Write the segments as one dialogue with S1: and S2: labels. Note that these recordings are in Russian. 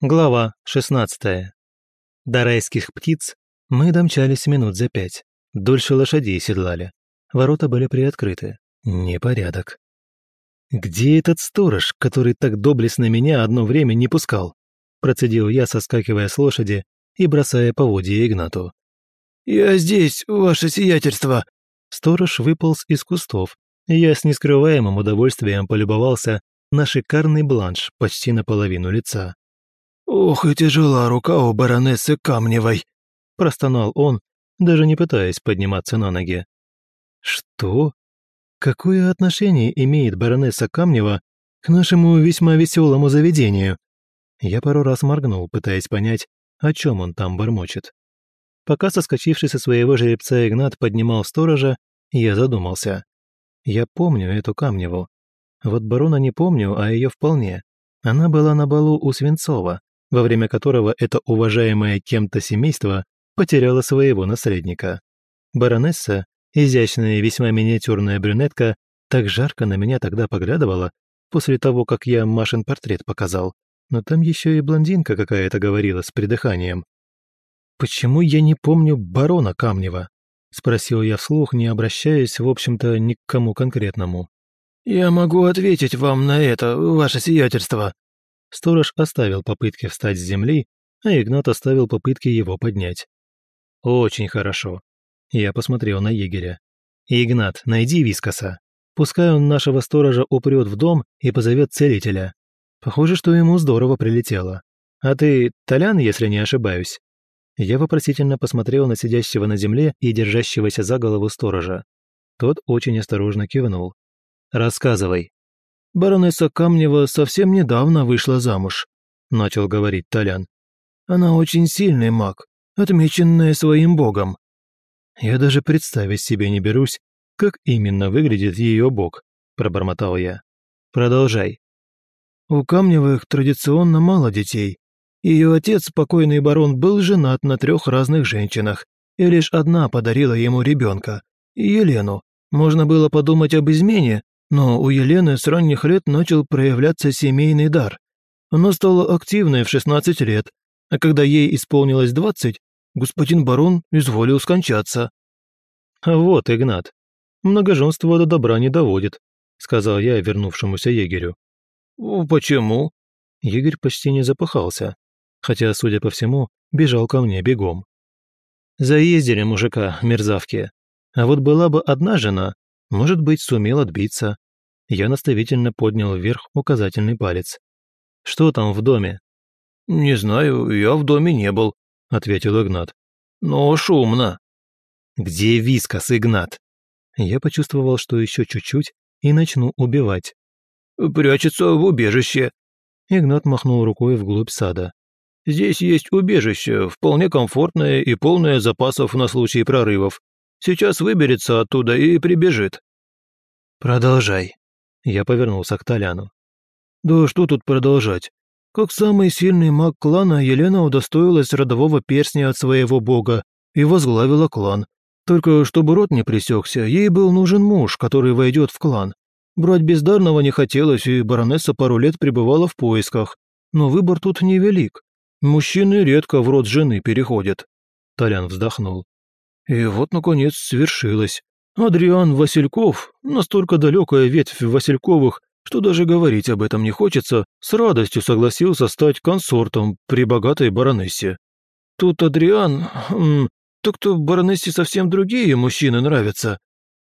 S1: Глава 16. До райских птиц мы домчались минут за пять. Дольше лошадей седлали. Ворота были приоткрыты. Непорядок. «Где этот сторож, который так доблестно меня одно время не пускал?» Процедил я, соскакивая с лошади и бросая поводья Игнату.
S2: «Я здесь, ваше сиятельство!»
S1: Сторож выполз из кустов, и я с нескрываемым удовольствием полюбовался на шикарный бланш почти наполовину лица.
S2: «Ох и тяжела рука у баронессы Камневой!» – простонал он, даже не пытаясь подниматься на ноги.
S1: «Что? Какое отношение имеет баронесса Камнева к нашему весьма веселому заведению?» Я пару раз моргнул, пытаясь понять, о чем он там бормочет. Пока соскочивший со своего жеребца Игнат поднимал сторожа, я задумался. Я помню эту Камневу. Вот барона не помню, а ее вполне. Она была на балу у Свинцова, во время которого это уважаемое кем-то семейство потеряло своего наследника. Баронесса, изящная и весьма миниатюрная брюнетка, так жарко на меня тогда поглядывала, после того, как я Машин портрет показал. Но там еще и блондинка какая-то говорила с придыханием. «Почему я не помню барона Камнева?» — спросил я вслух, не обращаясь, в общем-то, ни к кому конкретному.
S2: «Я могу ответить вам на это, ваше сиятельство»,
S1: Сторож оставил попытки встать с земли, а Игнат оставил попытки его поднять. «Очень хорошо». Я посмотрел на егеря. «Игнат, найди Вискоса. Пускай он нашего сторожа упрет в дом и позовет целителя. Похоже, что ему здорово прилетело. А ты Толян, если не ошибаюсь?» Я вопросительно посмотрел на сидящего на земле и держащегося за голову сторожа. Тот очень осторожно кивнул. «Рассказывай»,
S2: баронесса Камнева совсем недавно вышла замуж», — начал говорить Толян. «Она очень сильный маг, отмеченная своим богом».
S1: «Я даже представить себе не берусь, как именно выглядит ее бог», — пробормотал я. «Продолжай».
S2: «У Камневых традиционно мало детей. Ее отец, покойный барон, был женат на трех разных женщинах, и лишь одна подарила ему ребенка — Елену. Можно было подумать об измене, но у Елены с ранних лет начал проявляться семейный дар. Она стала активной в 16 лет, а когда ей исполнилось 20, господин барон изволил скончаться.
S1: «А вот, Игнат, многоженство до добра не доводит», сказал я вернувшемуся егерю.
S2: «Почему?»
S1: Егерь почти не запыхался, хотя, судя по всему, бежал ко мне бегом. Заездили мужика, мерзавки. А вот была бы одна жена, может быть, сумел отбиться. Я наставительно поднял вверх указательный палец. «Что там в доме?»
S2: «Не знаю, я в доме не был», — ответил Игнат. «Но шумно».
S1: «Где Вискас, Игнат?» Я почувствовал, что еще чуть-чуть и начну убивать.
S2: «Прячется в убежище».
S1: Игнат махнул рукой вглубь сада.
S2: «Здесь есть убежище, вполне комфортное и полное запасов на случай прорывов. Сейчас выберется оттуда и прибежит».
S1: «Продолжай». Я повернулся к Толяну.
S2: «Да что тут продолжать? Как самый сильный маг клана, Елена удостоилась родового перстня от своего бога и возглавила клан. Только чтобы род не пресекся, ей был нужен муж, который войдет в клан. Брать бездарного не хотелось, и баронесса пару лет пребывала в поисках. Но выбор тут невелик. Мужчины редко в род жены переходят».
S1: Толян вздохнул.
S2: И вот, наконец, свершилось. Адриан Васильков, настолько далекая ветвь Васильковых, что даже говорить об этом не хочется, с радостью согласился стать консортом при богатой баронессе. Тут Адриан... Так-то баронессе совсем другие мужчины нравятся.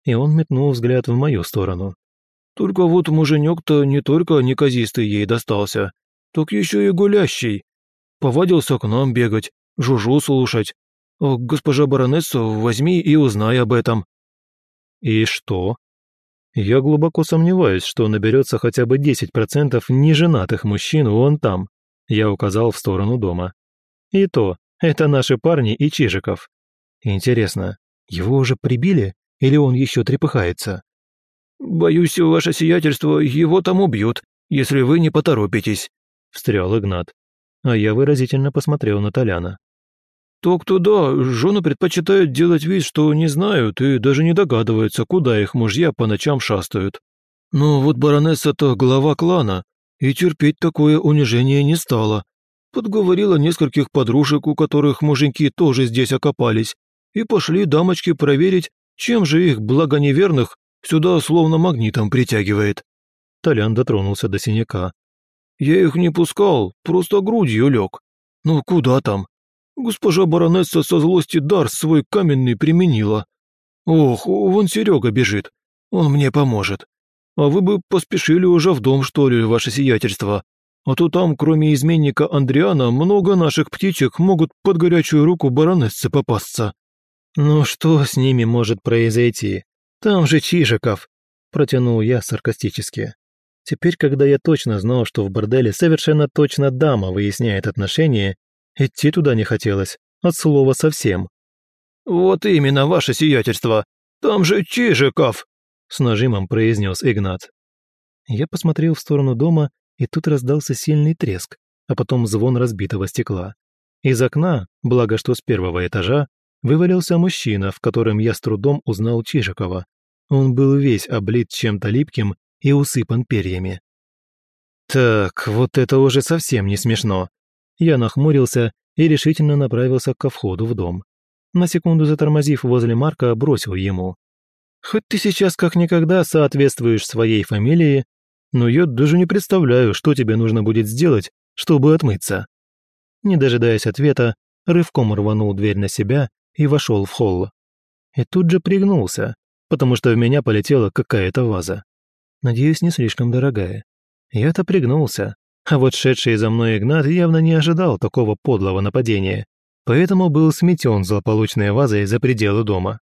S1: И он метнул взгляд в мою сторону.
S2: Только вот муженек-то не только неказистый ей достался, так еще и гулящий. Повадился к нам бегать, жужу слушать, «Госпожа баронесса, возьми и узнай об этом».
S1: «И что?» «Я глубоко сомневаюсь, что наберется хотя бы 10% неженатых мужчин вон там», я указал в сторону дома. «И то, это наши парни и Чижиков. Интересно, его уже прибили или он еще трепыхается?»
S2: «Боюсь, ваше сиятельство, его там убьют, если вы не поторопитесь», — встрял Игнат.
S1: А я выразительно посмотрел на Толяна.
S2: «Так-то да, жены предпочитают делать вид, что не знают и даже не догадываются, куда их мужья по ночам шастают. Но вот баронесса-то глава клана, и терпеть такое унижение не стала. подговорила нескольких подружек, у которых муженьки тоже здесь окопались, и пошли дамочки проверить, чем же их благоневерных сюда словно магнитом притягивает.
S1: Толян дотронулся до синяка.
S2: Я их не пускал, просто грудью лег. Ну куда там? Госпожа баронесса со злости дар свой каменный применила. Ох, вон Серега бежит, он мне поможет. А вы бы поспешили уже в дом, что ли, ваше сиятельство. А то там, кроме изменника Андриана, много наших птичек могут под горячую руку баронессы попасться».
S1: «Ну что с ними может произойти? Там же Чижиков!» – протянул я саркастически. Теперь, когда я точно знал, что в борделе совершенно точно дама выясняет отношения, идти туда не хотелось, от слова совсем.
S2: «Вот именно, ваше сиятельство! Там же Чижиков!» – с нажимом произнес Игнат.
S1: Я посмотрел в сторону дома и тут раздался сильный треск, а потом звон разбитого стекла. Из окна, благо что с первого этажа, вывалился мужчина, в котором я с трудом узнал Чижикова. Он был весь облит чем-то липким и усыпан перьями. Так, вот это уже совсем не смешно. Я нахмурился и решительно направился ко входу в дом. На секунду затормозив возле Марка, бросил ему. «Хоть ты сейчас как никогда соответствуешь своей фамилии, но я даже не представляю, что тебе нужно будет сделать, чтобы отмыться». Не дожидаясь ответа, рывком рванул дверь на себя и вошел в холл. И тут же пригнулся, потому что в меня полетела какая-то ваза. Надеюсь, не слишком дорогая. Я-то пригнулся, а вот шедший за мной Игнат явно не ожидал такого подлого нападения, поэтому был сметен злополучной вазой за пределы дома.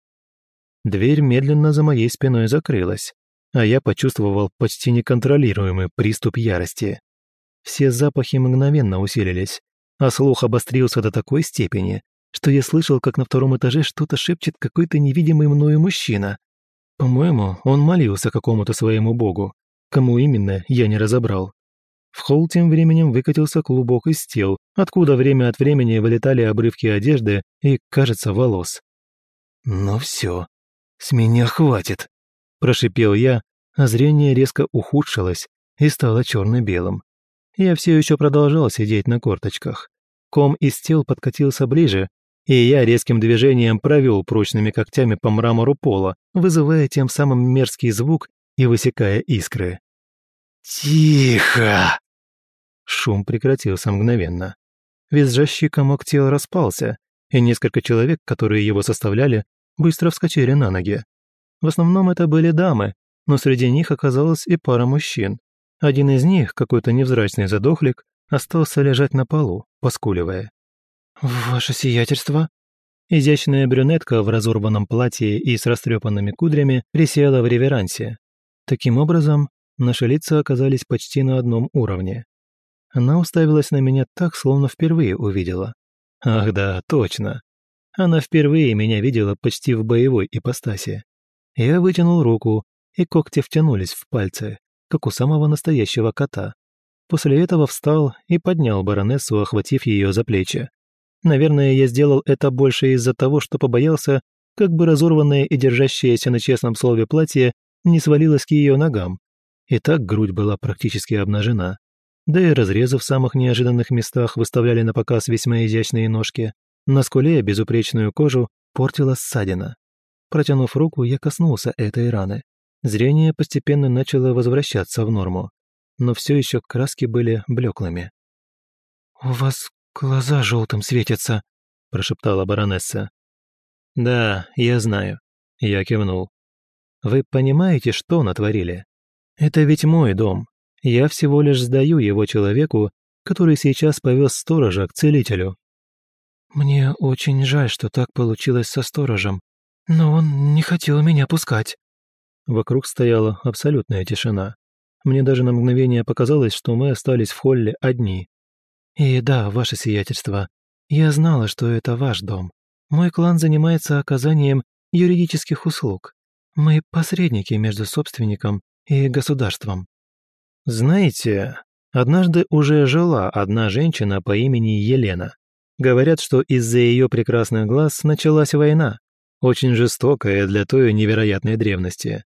S1: Дверь медленно за моей спиной закрылась, а я почувствовал почти неконтролируемый приступ ярости. Все запахи мгновенно усилились, а слух обострился до такой степени, что я слышал, как на втором этаже что-то шепчет какой-то невидимый мною мужчина. По-моему, он молился какому-то своему богу. Кому именно, я не разобрал. В холл тем временем выкатился клубок из тел, откуда время от времени вылетали обрывки одежды и, кажется, волос. «Ну все, с меня хватит», Прошипел я, а зрение резко ухудшилось и стало черно-белым. Я все еще продолжал сидеть на корточках. Ком из тел подкатился ближе, и я резким движением провел прочными когтями по мрамору пола, вызывая тем самым мерзкий звук и высекая искры. «Тихо!» Шум прекратился мгновенно. Визжащий комок тел распался, и несколько человек, которые его составляли, быстро вскочили на ноги. В основном это были дамы, но среди них оказалось и пара мужчин. Один из них, какой-то невзрачный задохлик, остался лежать на полу, поскуливая. «Ваше сиятельство?» Изящная брюнетка в разорванном платье и с растрепанными кудрями присела в реверансе. Таким образом, наши лица оказались почти на одном уровне. Она уставилась на меня так, словно впервые увидела. Ах да, точно. Она впервые меня видела почти в боевой ипостаси. Я вытянул руку, и когти втянулись в пальцы, как у самого настоящего кота. После этого встал и поднял баронессу, охватив ее за плечи. Наверное, я сделал это больше из-за того, что побоялся, как бы разорванное и держащееся на честном слове платье не свалилось к ее ногам. И так грудь была практически обнажена. Да и разрезы в самых неожиданных местах выставляли на показ весьма изящные ножки. На скуле безупречную кожу портила ссадина. Протянув руку, я коснулся этой раны. Зрение постепенно начало возвращаться в норму, но все еще краски были блеклыми. «У вас глаза желтым светятся», – прошептала баронесса. «Да, я знаю», – я кивнул. «Вы понимаете, что натворили? Это ведь мой дом. Я всего лишь сдаю его человеку, который сейчас повез сторожа к целителю». «Мне очень жаль, что так получилось со сторожем», но он не хотел меня пускать. Вокруг стояла абсолютная тишина. Мне даже на мгновение показалось, что мы остались в холле одни. И да, ваше сиятельство, я знала, что это ваш дом. Мой клан занимается оказанием юридических услуг. Мы посредники между собственником и государством. Знаете, однажды уже жила одна женщина по имени Елена. Говорят, что из-за ее прекрасных глаз началась война, очень жестокая для той невероятной древности.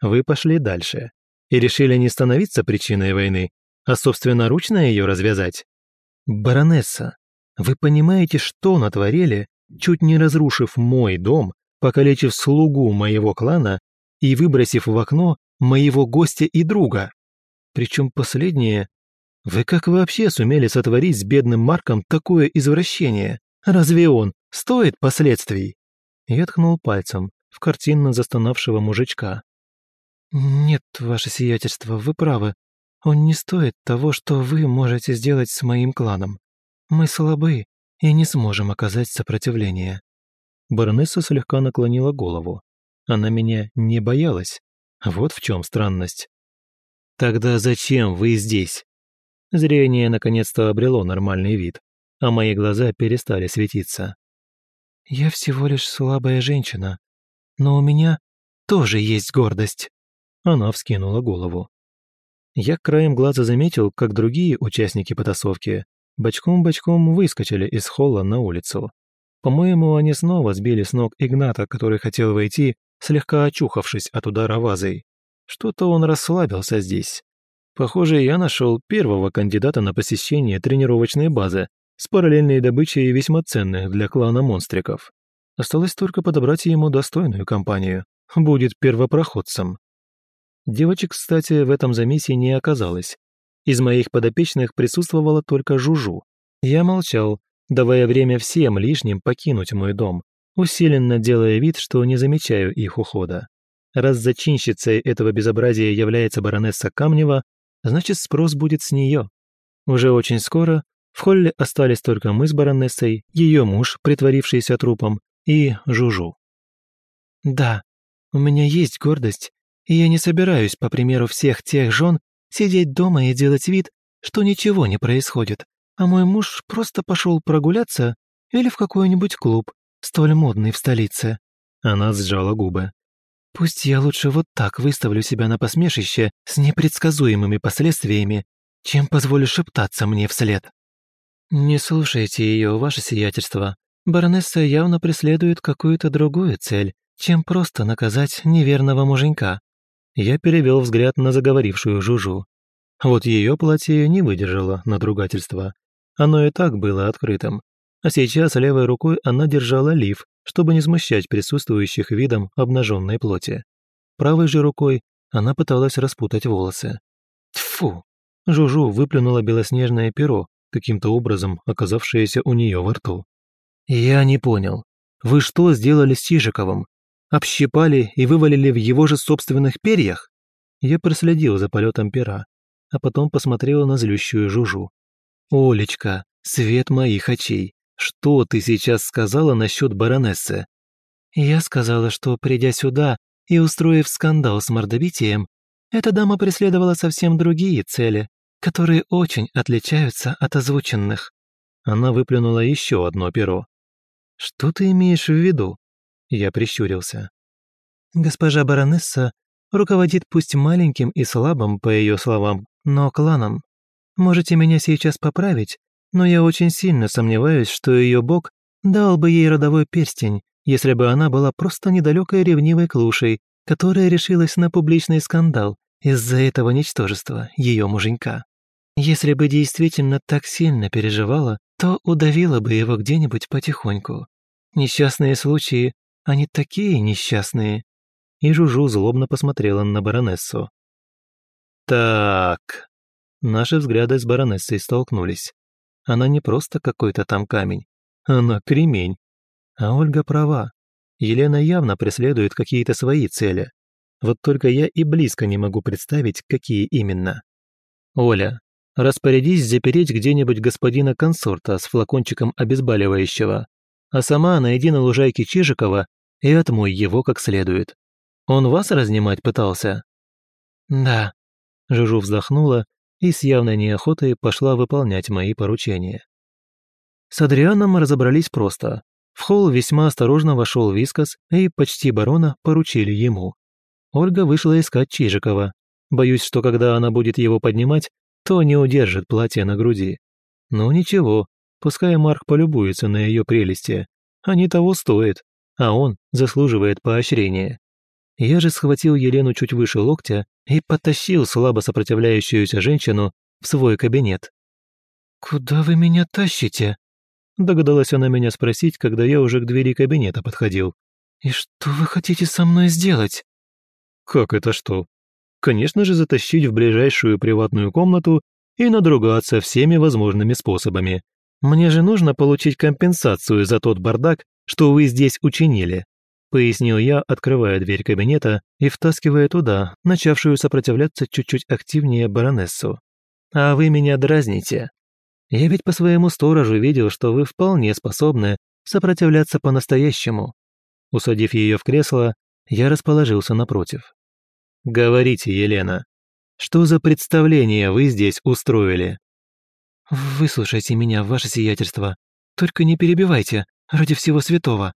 S1: Вы пошли дальше и решили не становиться причиной войны, а собственноручно ее развязать. «Баронесса, вы понимаете, что натворили, чуть не разрушив мой дом, покалечив слугу моего клана и выбросив в окно моего гостя и друга? Причем последнее... Вы как вообще сумели сотворить с бедным Марком такое извращение? Разве он стоит последствий?» Я ткнул пальцем в картинно застонавшего мужичка.
S2: «Нет, ваше сиятельство, вы правы. Он не стоит того, что вы можете сделать с моим кланом. Мы слабы и не сможем оказать сопротивление».
S1: Баронесса слегка наклонила голову. Она меня не боялась. Вот в чем странность. «Тогда зачем вы здесь?» Зрение наконец-то обрело нормальный вид, а мои глаза перестали светиться.
S2: «Я всего лишь слабая женщина, но у меня тоже есть гордость».
S1: Она вскинула голову. Я краем глаза заметил, как другие участники потасовки бочком-бочком выскочили из холла на улицу. По-моему, они снова сбили с ног Игната, который хотел войти, слегка очухавшись от удара вазой. Что-то он расслабился здесь. Похоже, я нашел первого кандидата на посещение тренировочной базы с параллельной добычей весьма ценных для клана монстриков. Осталось только подобрать ему достойную компанию. Будет первопроходцем. Девочек, кстати, в этом замесе не оказалось. Из моих подопечных присутствовала только Жужу. Я молчал, давая время всем лишним покинуть мой дом, усиленно делая вид, что не замечаю их ухода. Раз зачинщицей этого безобразия является баронесса Камнева, значит спрос будет с нее. Уже очень скоро в холле остались только мы с баронессой, ее муж, притворившийся трупом, и Жужу.
S2: «Да, у меня есть гордость и я не собираюсь, по примеру всех тех жен, сидеть дома и делать вид, что ничего не происходит, а мой муж просто пошел прогуляться или в какой-нибудь клуб, столь модный в столице».
S1: Она сжала губы.
S2: «Пусть я лучше вот так выставлю себя на посмешище с непредсказуемыми последствиями, чем позволю шептаться мне вслед». «Не слушайте ее, ваше сиятельство. Баронесса явно преследует какую-то другую цель, чем просто наказать неверного муженька.
S1: Я перевел взгляд на заговорившую Жужу. Вот ее платье не выдержало надругательства. Оно и так было открытым. А сейчас левой рукой она держала лиф, чтобы не смущать присутствующих видом обнаженной плоти. Правой же рукой она пыталась распутать волосы. Тфу! Жужу выплюнула белоснежное перо, каким-то образом оказавшееся у нее во рту. «Я не понял. Вы что сделали с Чижиковым? Общипали и вывалили в его же собственных перьях? Я проследил за полетом пера, а потом посмотрел на злющую Жужу. «Олечка, свет моих очей, что ты сейчас сказала насчет баронессы?»
S2: «Я сказала, что, придя сюда и устроив скандал с мордобитием, эта дама преследовала совсем другие цели, которые очень отличаются от озвученных».
S1: Она выплюнула еще одно перо. «Что ты имеешь в виду?» Я прищурился.
S2: «Госпожа баронесса руководит пусть маленьким и слабым, по ее словам, но кланом. Можете меня сейчас поправить, но я очень сильно сомневаюсь, что ее бог дал бы ей родовой перстень, если бы она была просто недалекой ревнивой клушей, которая решилась на публичный скандал из-за этого ничтожества ее муженька. Если бы действительно так сильно переживала, то удавила бы его где-нибудь потихоньку. Несчастные случаи они такие несчастные!» И Жужу злобно посмотрела на баронессу.
S1: «Так...» Наши взгляды с баронессой столкнулись. Она не просто какой-то там камень, она кремень. А Ольга права. Елена явно преследует какие-то свои цели. Вот только я и близко не могу представить, какие именно. Оля, распорядись запереть где-нибудь господина консорта с флакончиком обезболивающего а сама найди на лужайке Чижикова и отмой его как следует. Он вас разнимать пытался?»
S2: «Да», –
S1: Жужу вздохнула и с явной неохотой пошла выполнять мои поручения. С Адрианом разобрались просто. В холл весьма осторожно вошел Вискас, и почти барона поручили ему. Ольга вышла искать Чижикова. Боюсь, что когда она будет его поднимать, то не удержит платье на груди. Ну ничего, Пускай Марк полюбуется на ее прелести. Они того стоят, а он заслуживает поощрения. Я же схватил Елену чуть выше локтя и потащил слабо сопротивляющуюся женщину в свой кабинет.
S2: «Куда вы меня тащите?» Догадалась она меня спросить, когда я уже к двери кабинета подходил. «И что вы хотите со мной сделать?»
S1: «Как это что?» «Конечно же, затащить в ближайшую приватную комнату и надругаться всеми возможными способами. Мне же нужно получить компенсацию за тот бардак, что вы здесь учинили», пояснил я, открывая дверь кабинета и втаскивая туда начавшую сопротивляться чуть-чуть активнее баронессу. «А вы меня дразните. Я ведь по своему сторожу видел, что вы вполне способны сопротивляться по-настоящему». Усадив ее в кресло, я расположился напротив. «Говорите, Елена, что за представление вы здесь устроили?»
S2: «Выслушайте меня, ваше сиятельство. Только не перебивайте, ради всего святого».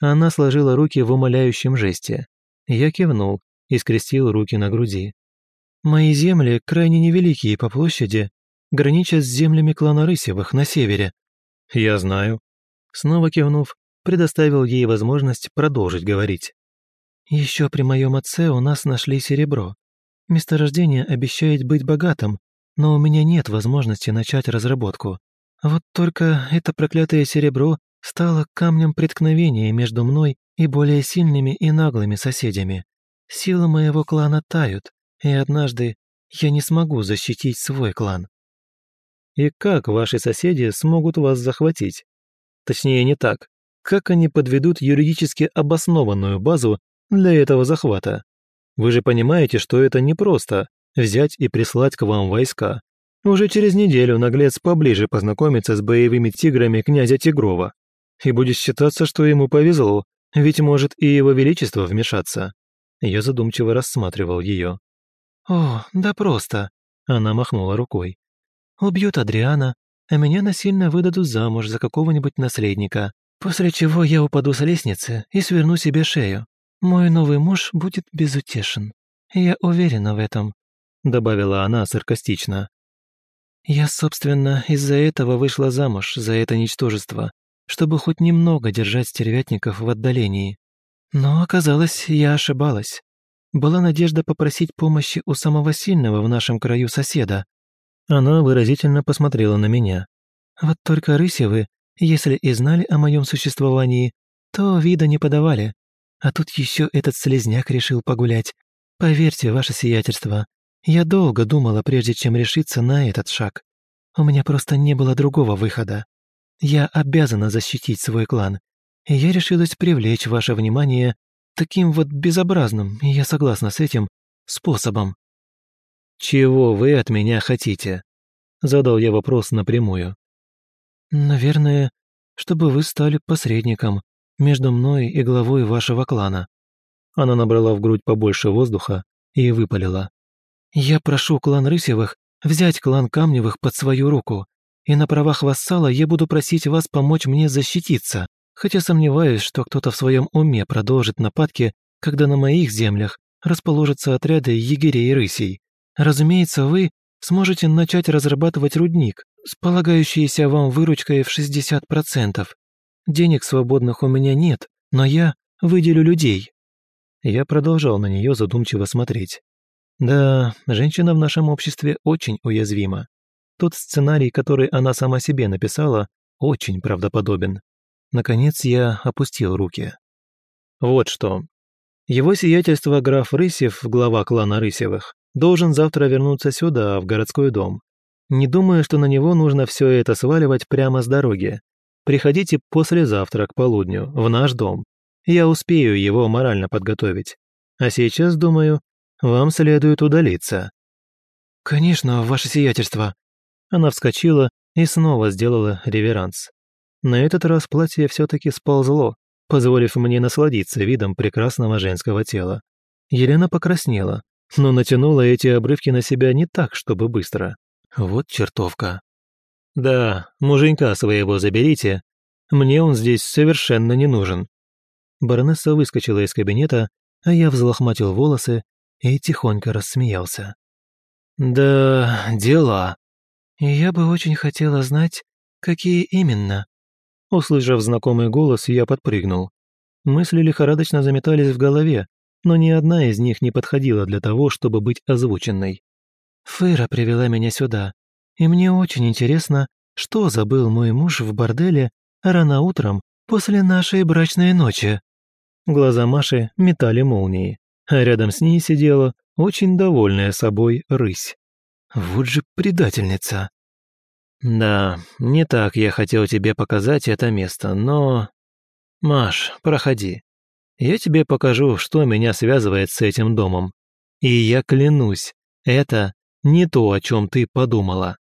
S1: Она сложила руки в умоляющем жесте. Я кивнул и скрестил руки на груди.
S2: «Мои земли крайне невеликие по площади, граничат с землями клана Рысевых на севере».
S1: «Я знаю». Снова кивнув, предоставил ей возможность продолжить говорить.
S2: Еще при моем отце у нас нашли серебро. Месторождение обещает быть богатым, но у меня нет возможности начать разработку. Вот только это проклятое серебро стало камнем преткновения между мной и более сильными и наглыми соседями. Силы моего клана тают, и однажды я не смогу защитить свой клан.
S1: И как ваши соседи смогут вас захватить? Точнее, не так. Как они подведут юридически обоснованную базу для этого захвата? Вы же понимаете, что это непросто – взять и прислать к вам войска. Уже через неделю наглец поближе познакомится с боевыми тиграми князя Тигрова. И будет считаться, что ему повезло, ведь может и его величество вмешаться. Я задумчиво рассматривал ее.
S2: «О, да просто», – она махнула рукой. «Убьют Адриана, а меня насильно выдадут замуж за какого-нибудь наследника, после чего я упаду с лестницы и сверну себе шею. Мой новый муж будет безутешен. Я уверена в этом», — добавила она саркастично. «Я, собственно, из-за этого вышла замуж, за это ничтожество, чтобы хоть немного держать стервятников в отдалении. Но оказалось, я ошибалась. Была надежда попросить помощи у самого сильного в нашем краю соседа,
S1: она выразительно посмотрела на меня.
S2: «Вот только Рысевы, если и знали о моем существовании, то вида не подавали. А тут еще этот слезняк решил погулять. Поверьте, ваше сиятельство, я долго думала, прежде чем решиться на этот шаг. У меня просто не было другого выхода. Я обязана защитить свой клан, и я решилась привлечь ваше внимание таким вот безобразным, я согласна с этим, способом.
S1: «Чего вы от меня хотите?» Задал я вопрос напрямую.
S2: «Наверное, чтобы вы стали посредником между мной и главой вашего клана».
S1: Она набрала в грудь побольше воздуха и выпалила.
S2: «Я прошу клан Рысевых взять клан Камневых под свою руку, и на правах вассала я буду просить вас помочь мне защититься, хотя сомневаюсь, что кто-то в своем уме продолжит нападки, когда на моих землях расположатся отряды егерей и рысей. Разумеется, вы сможете начать разрабатывать рудник с полагающейся вам выручкой в 60%. Денег свободных у меня нет, но я выделю людей».
S1: Я продолжал на нее задумчиво смотреть. Да, женщина в нашем обществе очень уязвима. Тот сценарий, который она сама себе написала, очень правдоподобен. Наконец я опустил руки. Вот что. Его сиятельство граф Рысев, глава клана Рысевых, должен завтра вернуться сюда, в городской дом. Не думаю, что на него нужно все это сваливать прямо с дороги. Приходите послезавтра к полудню, в наш дом. Я успею его морально подготовить. А сейчас, думаю, вам следует удалиться».
S2: «Конечно, ваше сиятельство».
S1: Она вскочила и снова сделала реверанс. На этот раз платье все-таки сползло, позволив мне насладиться видом прекрасного женского тела. Елена покраснела, но натянула эти обрывки на себя не так, чтобы быстро. Вот чертовка. Да, муженька своего заберите. Мне он здесь совершенно не нужен. Баронесса выскочила из кабинета, а я взлохматил волосы и тихонько рассмеялся. Да, дела.
S2: Я бы очень хотела знать, какие именно.
S1: Услышав знакомый голос, я подпрыгнул. Мысли лихорадочно заметались в голове, но ни одна из них не подходила для того, чтобы быть озвученной.
S2: «Фыра привела меня сюда, и мне очень интересно,
S1: что забыл мой муж в борделе рано утром после нашей брачной ночи?» Глаза Маши метали молнии, а рядом с ней сидела очень довольная собой рысь. Вот же предательница. Да, не так я хотел тебе показать это место, но... Маш, проходи. Я тебе покажу, что меня связывает с этим домом. И я клянусь, это не то, о чем ты подумала.